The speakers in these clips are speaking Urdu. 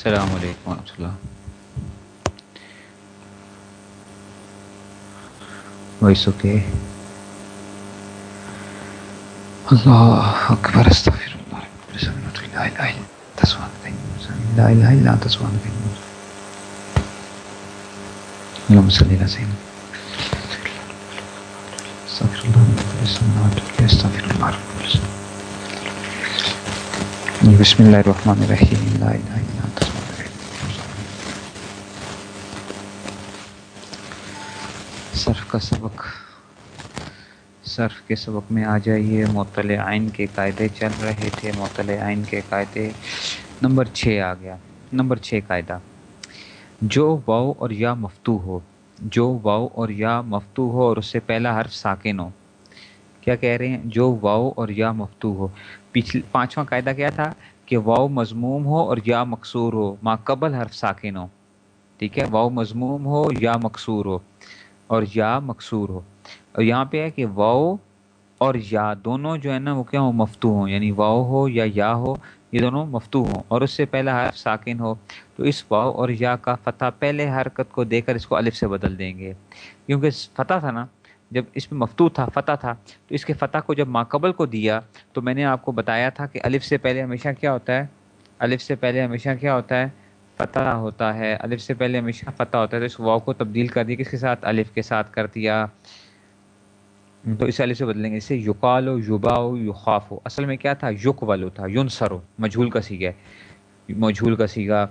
السلام علیکم ورحمۃ اللہ۔ وائس اوکے اللہ اکبر استغفر اللہ لا الہ الا انت سبحانك لا الہ الا انت سبحانك اللهم صل على سيدنا استغفر الله استغفر الله بسم اللہ الرحمن الرحیم، لا الہ الا صرف کا سبق، صرف کے سبق میں آ جائیے۔ معطل عین کے قاعدے چل رہے تھے۔ معطل عین کے قاعدے نمبر چھ آ گیا۔ نمبر چھ قاعدہ۔ جو واؤ اور یا مفتو ہو، جو واؤ اور یا مفتو ہو اور اس سے پہلا حرف ساکن ہو۔ کیا کہہ رہے ہیں؟ جو واؤ اور یا مفتو ہو۔ پچھلے پانچواں قاعدہ کیا تھا؟ کہ واؤ مضموم ہو اور یا مقصور ہو۔ ما قبل حرف ساکن ہو۔ ٹھیک ہے؟ واؤ مضموم ہو یا مقصور ہو۔ اور یا مقصور ہو۔ اور یہاں پہ ہے کہ واؤ اور یا دونوں جو ہے نا وہ کیا ہو مفتو ہوں یعنی واؤ ہو یا یا ہو، یہ دونوں مفتو ہوں۔ اور اس سے پہلا حرف ساکن ہو، تو اس واؤ اور یا کا فتح پہلے حرکت کو دے کر اس کو الف سے بدل دیں گے۔ کیونکہ فتح تھا نا، جب اس میں مفتو تھا، فتح تھا، تو اس کے فتح کو جب ماقبل کو دیا، تو میں نے آپ کو بتایا تھا کہ الف سے پہلے ہمیشہ کیا ہوتا ہے؟ الف سے پہلے ہمیشہ کیا ہوتا ہے؟ فتح ہوتا ہے۔ الف سے پہلے ہمیشہ فتح ہوتا ہے۔ تو اس واؤ کو تبدیل کر دیا کس کے ساتھ؟ الف کے ساتھ کر دیا۔ تو اس الف سے بدلیں گے۔ اسے یقال و یوبا یوخاف ہو اصل میں کیا تھا؟ یق ولو تھا۔ یون سرو مجھول کا سیگا مجھول کا سیگا۔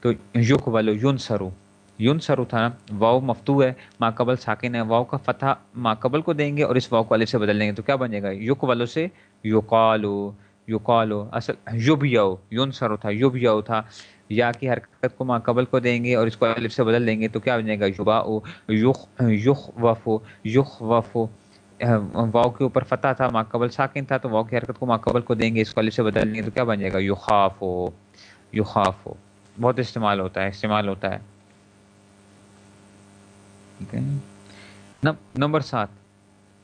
تو یق ولو یون سرو یون سرو تھا نا۔ واؤ مفتو ہے۔ ماں قبل ساکن ہے۔ واؤ کا فتح ماں قبل کو دیں گے اور اس واؤ کو الف سے بدل دیں گے۔ تو کیا بنے گا؟ یق ولو سے یوقالو یوقالو اصل یوب یو یون سرو تھا یوب یو تھا۔ یا کی حرکت کو ماں قبل کو دیں گے اور اس کو الف سے بدل دیں گے تو کیا بنے گا؟ یوبا او یخ یخ وفو یخ وفو واؤ کے اوپر فتح تھا ماں قبل ساکن تھا، تو واؤ کی حرکت کو ماں قبل کو دیں گے، اس کو الف سے بدل دیں گے تو کیا بن جائے گا؟ یو خاف ہو یوخاف ہو بہت استعمال ہوتا ہے، استعمال ہوتا ہے۔ ٹھیک ہے۔ نمبر سات۔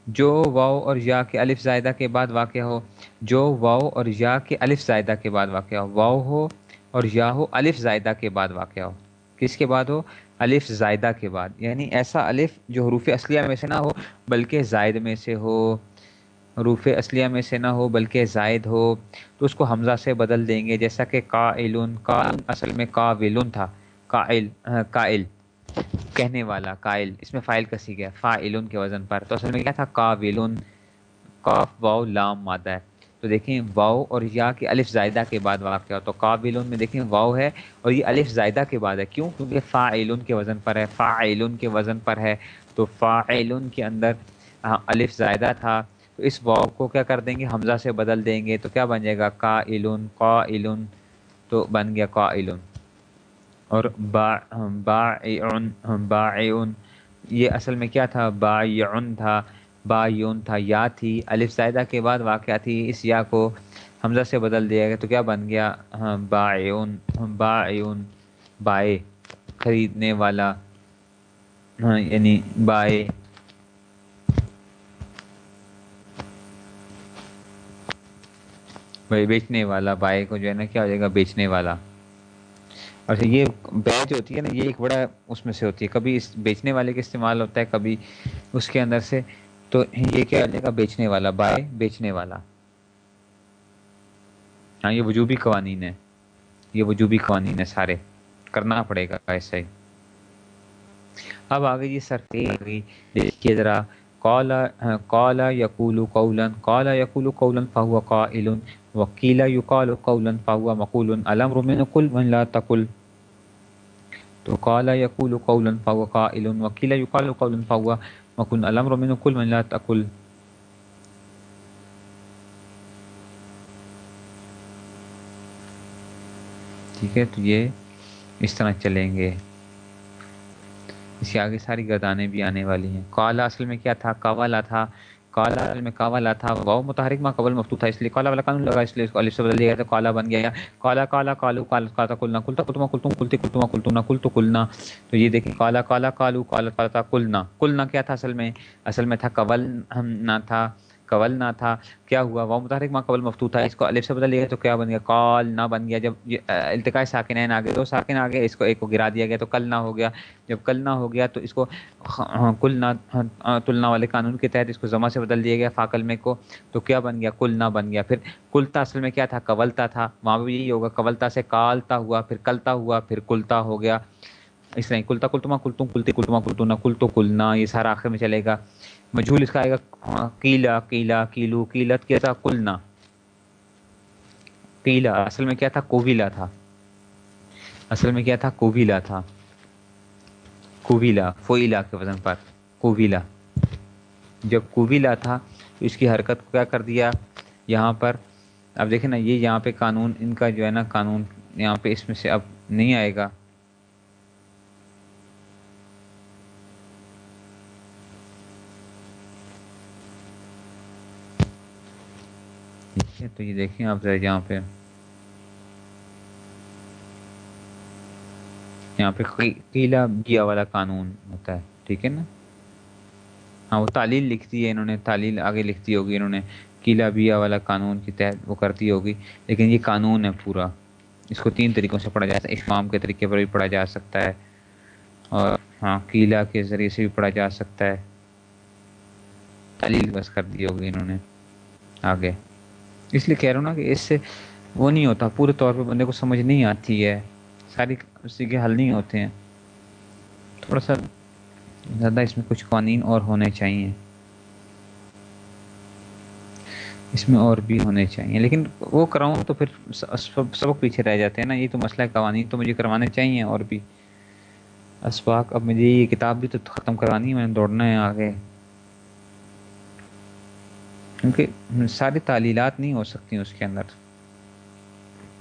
جو واؤ اور یا کے الف زائدہ کے بعد واقع ہو، جو واؤ اور یا کے الف زائدہ کے بعد واقع ہو۔ واؤ ہو اور یا ہو الف زائدہ کے بعد واقع ہو۔ کس کے بعد ہو؟ الف زائدہ کے بعد۔ یعنی ایسا الف جو حروف اصلیہ میں سے نہ ہو، بلکہ زائد میں سے ہو۔ حروف اصلیہ میں سے نہ ہو، بلکہ زائد ہو۔ تو اس کو حمزہ سے بدل دیں گے، جیسا کہ کا کا اصل میں کا تھا۔ قائل قائل۔ کہنے والا، قائل، اس میں فائل کسی گیا فا علن کے وزن پر۔ تو اصل میں کیا تھا؟ کا ولن کاف واؤ لام، مادہ ہے۔ تو دیکھیں واؤ اور یا کے الف زائدہ کے بعد واقع ہو تو قابل میں دیکھیں واؤ ہے اور یہ الف زائدہ کے بعد ہے۔ کیوں؟ کیونکہ فاعلن کے وزن پر ہے فا علن کے وزن پر ہے۔ تو فا علن کے اندر ہاں، الف زائدہ تھا۔ تو اس واؤ کو کیا کر دیں گے؟ حمزہ سے بدل دیں گے۔ تو کیا بن جائے گا؟ کا علن قا علن تو بن گیا کا اور با با یہ اصل میں کیا تھا؟ با تھا با یون تھا، یا تھی. الف زائدہ کے بعد واقعہ تھی. اس یا کو حمزہ سے بدل دیا گیا تو کیا بن گیا؟ ہاں با بائے خریدنے والا. ہاں، یعنی بائے بھائی، بیچنے والا. بائے کو جو ہے نا، کیا ہو جائے گا؟ بیچنے والا. اچھا یہ بے جو ہوتی ہے نا، یہ ایک بڑا اس میں سے ہوتی ہے۔ کبھی اس بیچنے والے کا استعمال ہوتا ہے، کبھی اس کے اندر سے۔ تو یہ کیا لے گا بیچنے والا، بائے بیچنے والا۔ ہاں یہ وجوبی قوانین ہے یہ وجوبی قوانین ہے سارے۔ کرنا پڑے گا ایسا ہی۔ اب آگے جی یہ سر دیکھیے ذرا۔ کالا یقول قولن کالا یقول قولن فہو قائل وکیلا یقال قولن فہو مقول۔ الامر من قل من لا تقل۔ تو کالا یقول قولن فہو قائل وکیلا یقال قولن فہو مکن الامر من کل من لا تقل ٹھیک ہے، تو یہ اس طرح چلیں گے۔ اس کے آگے ساری گردانیں بھی آنے والی ہیں۔ کالا اصل میں کیا تھا؟ کاوالا تھا۔ کالا اصل میں کاوالا تھا واؤ متحرک میں قبل مفتو تھا، اس لیے کالا والا قانون لگا، اس لیے اس الف سے بدل دیا گیا تو کالا بن گیا۔ کالا کالا کالو کالا کاتا کلنا، کلتا کلتما کلتم، کلتی کلتما کلتم کل تو کلنا۔ تو یہ دیکھیں کالا کالا کالو کالا کاتا کلنا۔ کلنا کیا تھا اصل میں؟ اصل میں تھا قبل نہ تھا۔ قول نہ تھا، کیا ہوا؟ وہ متحرک ماں قبل مفتو تھا۔ اس کو الف سے بدل لیا تو کیا بن گیا؟ کال نہ بن گیا۔ جب التقاء ساکنین آ گئے دو ساکن آ گئے اس کو ایک کو گرا دیا گیا تو کل نہ ہو گیا۔ جب کل نہ ہو گیا تو اس کو ہاں، کل نہ ہاں، تلنا والے قانون کے تحت اس کو زمہ سے بدل دیا گیا، فاقل میں کو۔ تو کیا بن گیا؟ کل نہ بن گیا۔ پھر کلتا اصل میں کیا تھا؟ قولتا تھا۔ وہاں بھی یہی ہوگا قولتا سے کالتا ہوا، پھر کلتا ہوا، پھر کلتا ہو گیا۔ اس طرح کلتا کلتما کلتوں کلتے کلتما کلتونا کل تو کلنا، یہ سارا آخر میں چلے گا۔ مجھول اس کا آئے گا ہاں، کیلا کیلا، کیلو کیلت کیا تھا؟ کلنا۔ کیلا، اصل میں کیا تھا؟ کوویلا تھا۔ اصل میں کیا تھا؟ کوویلا تھا۔ کوویلا، فوئیلا کے وزن پر۔ کوویلا۔ جب کوویلا تھا تو اس کی حرکت کو کیا کر دیا؟ یہاں پر۔ اب دیکھیں نا، یہ یہاں پہ قانون، ان کا جو ہے نا قانون، یہاں پہ اس میں سے اب نہیں آئے گا۔ تو یہ دیکھیں آپ ذرا یہاں پہ۔ یہاں پہ قیلا بیا والا قانون ہوتا ہے، ٹھیک ہے نا؟ ہاں وہ تعلیل لکھتی ہے، انہوں نے تعلیل آگے لکھتی ہوگی، انہوں نے قیلا بیا والا قانون کے تحت وہ کرتی ہوگی، لیکن یہ قانون ہے پورا۔ اس کو تین طریقوں سے پڑھا جا سکتا ہے اشمام کے طریقے پر بھی پڑھا جا سکتا ہے، اور ہاں قیلا کے ذریعے سے بھی پڑھا جا سکتا ہے۔ تعلیل بس کر دی ہوگی انہوں نے آگے۔ اس لیے کہہ رہا ہوں نا کہ اس سے وہ نہیں ہوتا، پورے طور پہ بندے کو سمجھ نہیں آتی ہے۔ ساری اسی کے حل نہیں ہوتے ہیں۔ تھوڑا سا زیادہ اس میں کچھ قوانین اور ہونے چاہیے۔ اس میں اور بھی ہونے چاہیے۔ لیکن وہ کراؤں تو پھر سبق پیچھے رہ جاتے ہیں نا۔ یہ تو مسئلہ ہے، قوانین تو مجھے کروانے چاہیے اور بھی۔ اسباق، اب مجھے یہ کتاب بھی تو ختم کروانی ہے، میں نے دوڑنا ہے آگے۔ کیونکہ ساری تعلیلات نہیں ہو سکتی اس کے اندر۔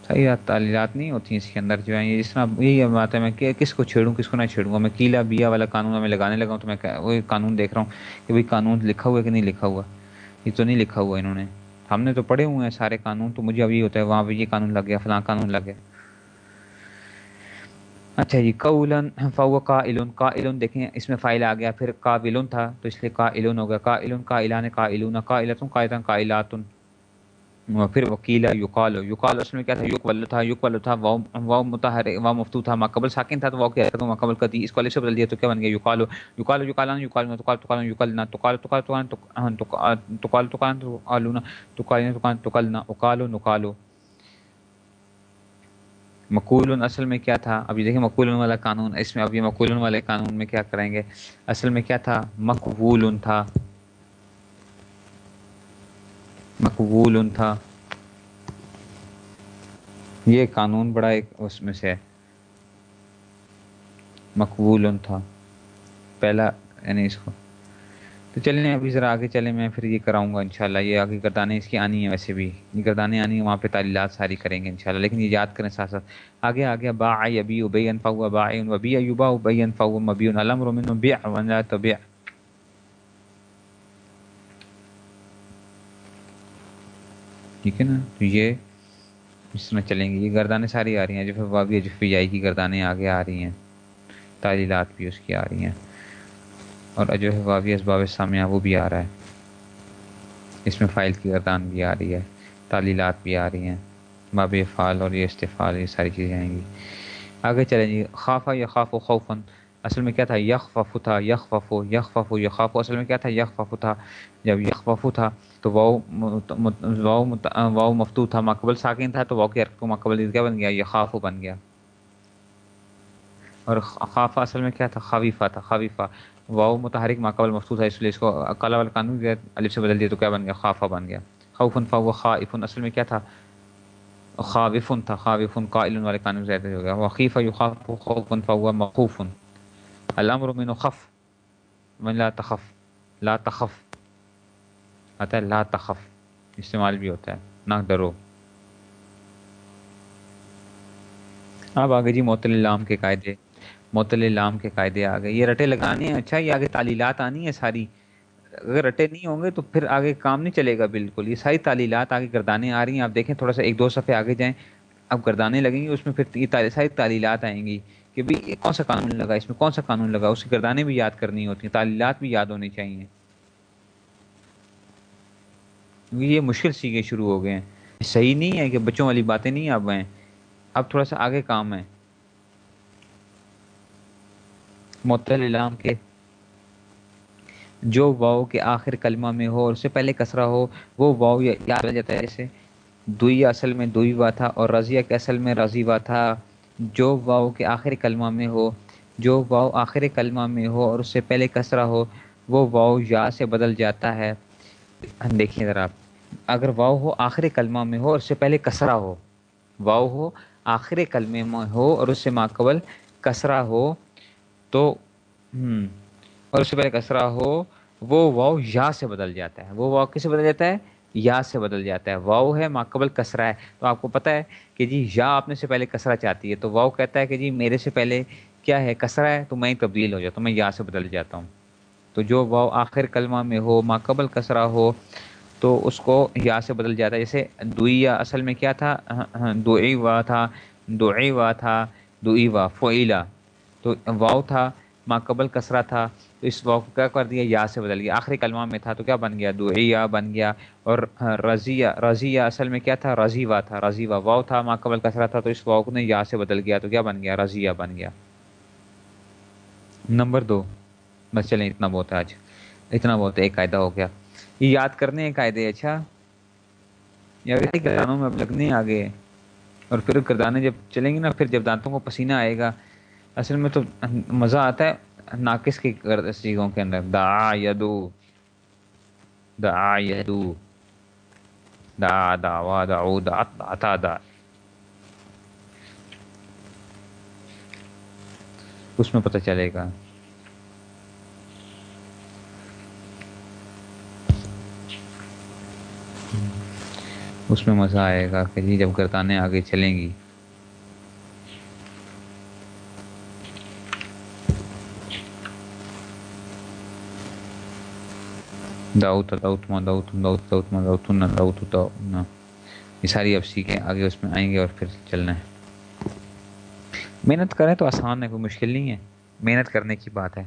ساری تعلیلات نہیں ہوتی اس کے اندر جو ہے جس طرح یہی بات ہے میں کہ کس کو چھیڑوں، کس کو نہ چھیڑوں۔ میں کیلا بیا والا قانون میں لگانے لگا ہوں تو میں وہی قانون دیکھ رہا ہوں کہ بھائی قانون لکھا ہوا ہے کہ نہیں لکھا ہوا۔ یہ تو نہیں لکھا ہوا انہوں نے۔ ہم نے تو پڑھے ہوئے ہیں سارے قانون، تو مجھے ابھی ہوتا ہے وہاں پہ یہ قانون لگ گیا، فلاں قانون لگ گیا۔ اچھا جی قولن فو کا علن دیکھیں اس میں فائل آ گیا پھر کا تھا تو اس لیے کا ہو گیا کا علن کا علان قائدن پھر وکیلا یقال یقال اس میں کیا تھا یق ول تھا یق ول تھا واؤ متحر واؤ مفتو تھا ماقبل ساکن تھا تو واؤ کیا تھا ماقبل کا اس کو الف سے بدل دیا تو کیا بن گیا یقال یقال یقالان یقال نہ تقال تقال یقال تقال تقال تقال تقال تقال تقال تقال تقال تقال نہ اقال نقال مقول اصل میں کیا تھا؟ ابھی دیکھیں مقول والا قانون، اس میں ابھی مقول والے قانون میں کیا کریں گے؟ اصل میں کیا تھا؟ مقبول تھا۔ مقبول تھا۔ یہ قانون بڑا ایک اس میں سے مقبول تھا۔ پہلا یعنی اس کو تو چلیں ابھی ذرا آگے چلیں، میں پھر یہ کراؤں گا انشاءاللہ۔ یہ آگے گردانیں اس کی آنی ہے ویسے بھی۔ یہ گردانیں آنی ہیں، وہاں پہ تعلیلات ساری کریں گے انشاءاللہ۔ لیکن یہ یاد کریں ساتھ ساتھ۔ آگے آگے با ابی ابی انفا با ابی ایوبا ابی انفا مبی علم رومن بیا ون تو بیا ٹھیک ہے نا؟ تو یہ اس میں چلیں گے۔ یہ گردانیں ساری آ رہی ہیں۔ جو پھر وابی جو کی گردانیں آگے آ رہی ہیں۔ تعلیلات بھی اس کی آ رہی ہیں۔ اور جو ہے واوی اسباب سامیہ وہ بھی آ رہا ہے۔ اس میں فائل کی گردان بھی آ رہی ہے، تعلیلات بھی آ رہی ہیں، باب فعال اور یہ استفال یہ ساری چیزیں آئیں گی۔ آگے چلیں جی خافہ یا خاف و خوفن اصل میں کیا تھا؟ یخ ففو تھا یخ ففو یخ ففو یا خاف اصل میں کیا تھا؟ یخ ففو تھا۔ جب یخ ففو تھا تو واؤ واؤ مفتو تھا مقبل ساکن تھا تو واؤ کی حرکت کو مقبل کیا بن گیا یہ خاف بن گیا۔ اور خافہ اصل میں کیا تھا؟ خویفہ تھا خویفہ واؤ متحرک ماقبل مفتو تھا اس لیے اس کو کالا والا قانون گیا الف سے بدل دیا تو کیا بن گیا؟ خافہ بن گیا۔ خوفن، فا، وہ خافن اصل میں کیا تھا؟ خاوفن تھا، خاوفن قائل والے قانون زیادہ ہو گیا۔ وقیفہ یو خاف خوفن، فا ہوا مخوفن۔ الامر من خف، من لا تخف لا تخف۔ آتا ہے لا تخف، استعمال بھی ہوتا ہے، نہ ڈرو۔ اب آگے جی معطل لام کے قاعدے۔ معطل لام کے قاعدے آ گئے، یہ رٹے لگانے ہیں اچھا یہ آگے تعلیلات آنی ہے ساری۔ اگر رٹے نہیں ہوں گے تو پھر آگے کام نہیں چلے گا بالکل، یہ ساری تعلیلات آگے گردانے آ رہی ہیں۔ آپ دیکھیں تھوڑا سا ایک دو صفحے آگے جائیں، اب گردانے لگیں گے اس میں پھر یہ ساری تعلیلات آئیں گی کہ بھائی کون سا قانون لگا، اس میں کون سا قانون لگا، اس کی گردانے بھی یاد کرنی ہوتی ہیں، تعلیلات بھی یاد ہونی چاہیے۔ یہ مشکل سیکھے شروع ہو گئے ہیں۔ صحیح نہیں ہے کہ بچوں والی باتیں نہیں اب ہیں، اب تھوڑا سا آگے کام ہے۔ معطل علام کے جو واؤ کے آخر کلمہ میں ہو اور اس سے پہلے کسرا ہو، وہ واؤ یاد جاتا ہے جیسے دوئی اصل میں دوئی وا تھا اور رضیہ کے اصل میں رضی وا تھا۔ جو واؤ کے آخر کلمہ میں ہو، جو واؤ آخر کلمہ میں ہو اور اس سے پہلے کسرا ہو، وہ واؤ یا سے بدل جاتا ہے۔ دیکھیں ذرا۔ اگر واؤ ہو آخر کلمہ میں ہو اور اس سے پہلے کسرا ہو واؤ ہو آخر کلمے میں ہو اور اس سے ماقبل کسرا ہو تو اور اس سے پہلے کسرا ہو وہ واؤ یا سے بدل جاتا ہے۔ وہ واؤ کس سے بدل جاتا ہے؟ یا سے بدل جاتا ہے۔ واؤ ہے ماقبل کسرا ہے۔ تو آپ کو پتہ ہے کہ جی یا آپ نے سے پہلے کسرا چاہتی ہے تو واؤ کہتا ہے کہ جی میرے سے پہلے کیا ہے؟ کسرا ہے تو میں تبدیل ہو جاتا ہوں میں یا سے بدل جاتا ہوں۔ تو جو واؤ آخر کلمہ میں ہو ماقبل کسرا ہو تو اس کو یا سے بدل جاتا ہے۔ جیسے دعیا اصل میں کیا تھا؟ دعی وا تھا دعی وا تھا دعی وا فعیلا۔ تو واؤ تھا ماقبل کسرا تھا، تو اس واؤ کو کیا کر دیا؟ یا سے بدل گیا۔ آخری کلمہ میں تھا تو کیا بن گیا؟ دعیا بن گیا۔ اور رضیہ رضیہ اصل میں کیا تھا؟ رضی وا تھا رضی وا واؤ تھا ماقبل کسرا تھا، تو اس واؤ نے یا سے بدل گیا تو کیا بن گیا؟ رضیہ بن گیا۔ نمبر دو۔ بس چلیں، اتنا بہت ہے آج۔ اتنا بہت ایک قاعدہ ہو گیا۔ یہ یاد کرنے ہیں قاعدے اچھا؟ یا گردانوں میں اب لگنے آگے۔ اور پھر گردانے جب چلیں گے نا، پھر جب دانتوں کو پسینہ آئے گا اصل میں تو مزہ آتا ہے ناقص کی سیگوں کے اندر۔ دا یدو۔ دا یدو۔ دا دا وا دا او دا دا دا اس میں پتہ چلے گا۔ اس میں مزہ آئے گا کہ جی جب گردانیں آگے چلیں گی۔ داؤت داؤت ما داؤت داؤت داؤت ما داؤت نہ داؤت داؤ یہ ساری اب سیکھیں، آگے اس میں آئیں گے اور پھر چلنا ہے۔ محنت کریں تو آسان ہے، کوئی مشکل نہیں ہے۔ محنت کرنے کی بات ہے۔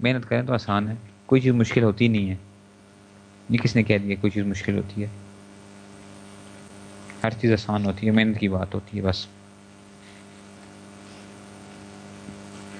محنت کریں تو آسان ہے۔ کوئی چیز مشکل ہوتی نہیں ہے۔ یہ کس نے کہہ دیا؟ کوئی چیز مشکل ہوتی ہے۔ ہر چیز آسان ہوتی ہے، محنت کی بات ہوتی ہے، بس۔